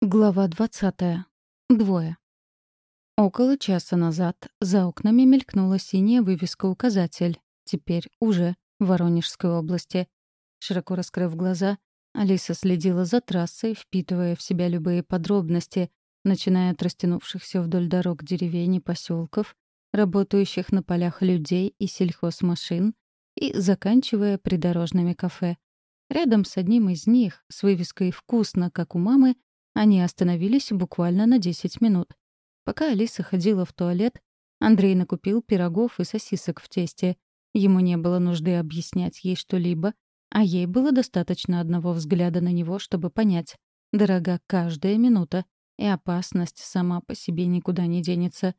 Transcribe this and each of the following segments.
Глава 20. Двое. Около часа назад за окнами мелькнула синяя вывеска-указатель. Теперь уже в Воронежской области. Широко раскрыв глаза, Алиса следила за трассой, впитывая в себя любые подробности, начиная от растянувшихся вдоль дорог деревень и поселков, работающих на полях людей и сельхозмашин, и заканчивая придорожными кафе. Рядом с одним из них, с вывеской «Вкусно, как у мамы», они остановились буквально на 10 минут. Пока Алиса ходила в туалет, Андрей накупил пирогов и сосисок в тесте. Ему не было нужды объяснять ей что-либо, а ей было достаточно одного взгляда на него, чтобы понять. Дорога каждая минута, и опасность сама по себе никуда не денется.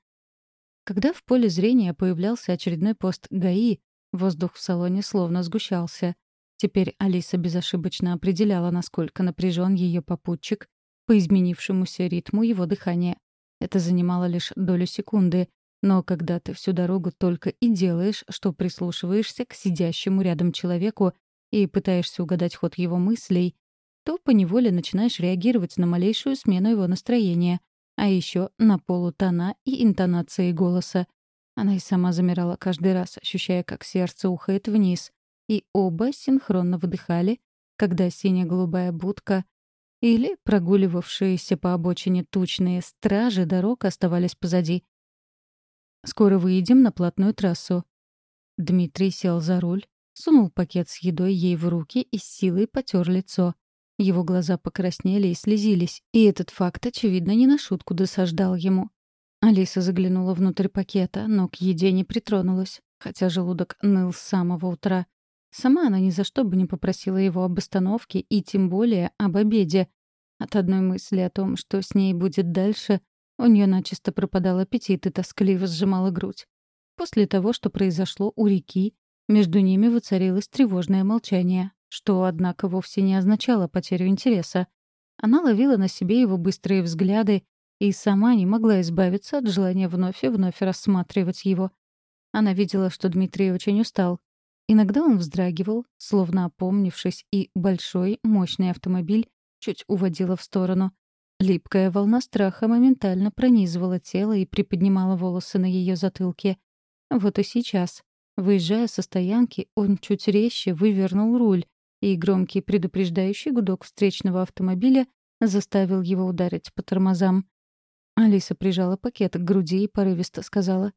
Когда в поле зрения появлялся очередной пост ГАИ, воздух в салоне словно сгущался. Теперь Алиса безошибочно определяла, насколько напряжен ее попутчик по изменившемуся ритму его дыхания. Это занимало лишь долю секунды, но когда ты всю дорогу только и делаешь, что прислушиваешься к сидящему рядом человеку и пытаешься угадать ход его мыслей, то поневоле начинаешь реагировать на малейшую смену его настроения, а еще на полутона и интонации голоса. Она и сама замирала каждый раз, ощущая, как сердце ухает вниз, и оба синхронно выдыхали, когда синяя-голубая будка или прогуливавшиеся по обочине тучные стражи дорог оставались позади. «Скоро выедем на платную трассу». Дмитрий сел за руль, сунул пакет с едой ей в руки и с силой потер лицо. Его глаза покраснели и слезились, и этот факт, очевидно, не на шутку досаждал ему. Алиса заглянула внутрь пакета, но к еде не притронулась, хотя желудок ныл с самого утра. Сама она ни за что бы не попросила его об остановке и тем более об обеде. От одной мысли о том, что с ней будет дальше, у нее начисто пропадал аппетит и тоскливо сжимала грудь. После того, что произошло у реки, между ними воцарилось тревожное молчание, что, однако, вовсе не означало потерю интереса. Она ловила на себе его быстрые взгляды и сама не могла избавиться от желания вновь и вновь рассматривать его. Она видела, что Дмитрий очень устал, Иногда он вздрагивал, словно опомнившись, и большой, мощный автомобиль чуть уводила в сторону. Липкая волна страха моментально пронизывала тело и приподнимала волосы на ее затылке. Вот и сейчас, выезжая со стоянки, он чуть резче вывернул руль, и громкий предупреждающий гудок встречного автомобиля заставил его ударить по тормозам. Алиса прижала пакет к груди и порывисто сказала.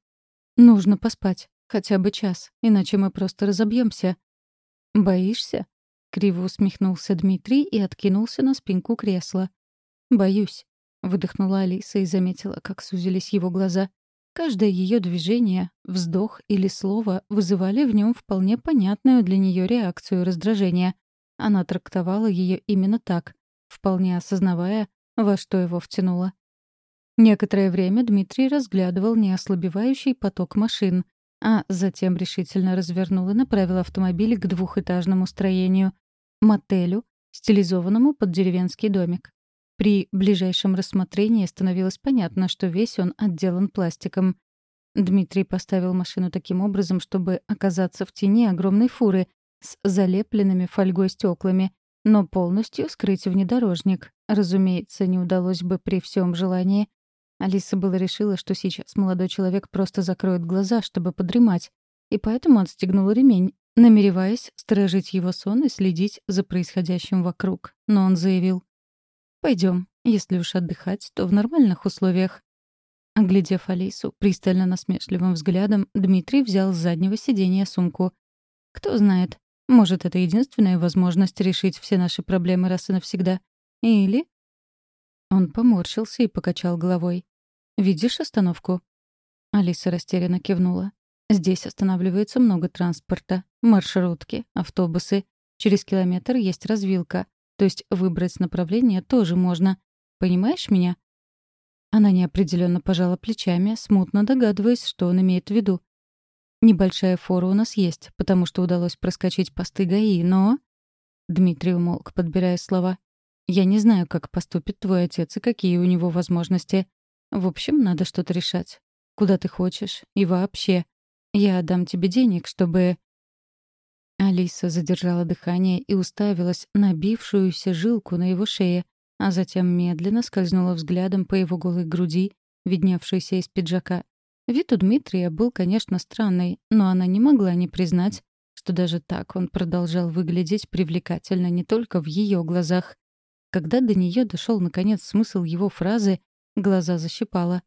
«Нужно поспать. Хотя бы час, иначе мы просто разобьемся. «Боишься?» — криво усмехнулся Дмитрий и откинулся на спинку кресла. «Боюсь», — выдохнула Алиса и заметила, как сузились его глаза. Каждое ее движение, вздох или слово вызывали в нем вполне понятную для нее реакцию раздражения. Она трактовала ее именно так, вполне осознавая, во что его втянуло. Некоторое время Дмитрий разглядывал неослабевающий поток машин, а затем решительно развернул и направил автомобиль к двухэтажному строению — мотелю, стилизованному под деревенский домик. При ближайшем рассмотрении становилось понятно, что весь он отделан пластиком. Дмитрий поставил машину таким образом, чтобы оказаться в тени огромной фуры с залепленными фольгой стеклами, но полностью скрыть внедорожник. Разумеется, не удалось бы при всем желании, Алиса было решила, что сейчас молодой человек просто закроет глаза, чтобы подремать, и поэтому отстегнула ремень, намереваясь сторожить его сон и следить за происходящим вокруг. Но он заявил, «Пойдем, если уж отдыхать, то в нормальных условиях». Оглядев Алису пристально насмешливым взглядом, Дмитрий взял с заднего сиденья сумку. «Кто знает, может, это единственная возможность решить все наши проблемы раз и навсегда. Или...» Он поморщился и покачал головой. «Видишь остановку?» Алиса растерянно кивнула. «Здесь останавливается много транспорта. Маршрутки, автобусы. Через километр есть развилка. То есть выбрать направление тоже можно. Понимаешь меня?» Она неопределенно пожала плечами, смутно догадываясь, что он имеет в виду. «Небольшая фора у нас есть, потому что удалось проскочить посты ГАИ, но...» Дмитрий умолк, подбирая слова. «Я не знаю, как поступит твой отец и какие у него возможности. В общем, надо что-то решать. Куда ты хочешь? И вообще. Я дам тебе денег, чтобы...» Алиса задержала дыхание и уставилась на бившуюся жилку на его шее. а затем медленно скользнула взглядом по его голой груди, видневшейся из пиджака. Вид у Дмитрия был, конечно, странный, но она не могла не признать, что даже так он продолжал выглядеть привлекательно не только в ее глазах. Когда до нее дошел наконец смысл его фразы, глаза защипала.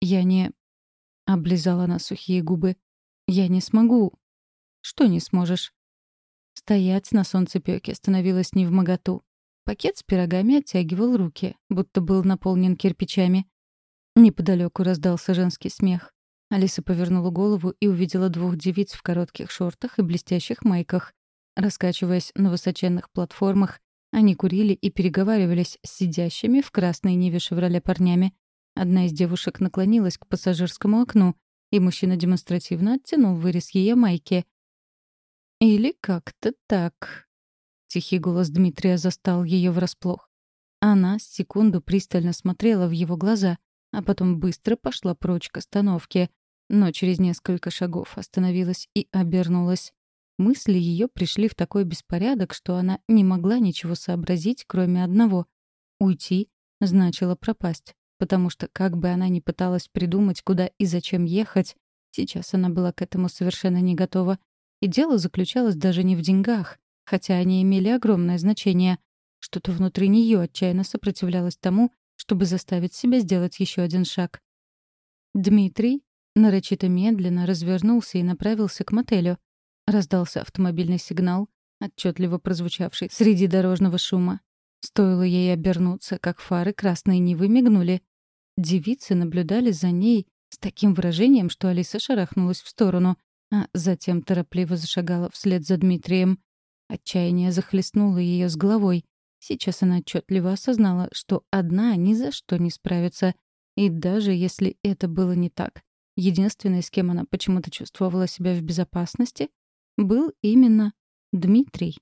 «Я не...» — облизала она сухие губы. «Я не смогу». «Что не сможешь?» Стоять на солнцепёке становилось невмоготу. Пакет с пирогами оттягивал руки, будто был наполнен кирпичами. Неподалеку раздался женский смех. Алиса повернула голову и увидела двух девиц в коротких шортах и блестящих майках. Раскачиваясь на высоченных платформах, они курили и переговаривались с сидящими в красной Ниве «Шевроле» парнями. Одна из девушек наклонилась к пассажирскому окну, и мужчина демонстративно оттянул вырез ее майки. «Или как-то так». Тихий голос Дмитрия застал ее врасплох. Она секунду пристально смотрела в его глаза, а потом быстро пошла прочь к остановке, но через несколько шагов остановилась и обернулась. Мысли ее пришли в такой беспорядок, что она не могла ничего сообразить, кроме одного. Уйти значило пропасть, потому что как бы она ни пыталась придумать, куда и зачем ехать, сейчас она была к этому совершенно не готова. И дело заключалось даже не в деньгах, хотя они имели огромное значение. Что-то внутри нее отчаянно сопротивлялось тому, чтобы заставить себя сделать еще один шаг. Дмитрий нарочито медленно развернулся и направился к мотелю. Раздался автомобильный сигнал, отчетливо прозвучавший среди дорожного шума. Стоило ей обернуться, как фары красной Нивы мигнули. Девицы наблюдали за ней с таким выражением, что Алиса шарахнулась в сторону, а затем торопливо зашагала вслед за Дмитрием. Отчаяние захлестнуло ее с головой. Сейчас она отчетливо осознала, что одна ни за что не справится. И даже если это было не так, единственной, с кем она почему-то чувствовала себя в безопасности, был именно Дмитрий.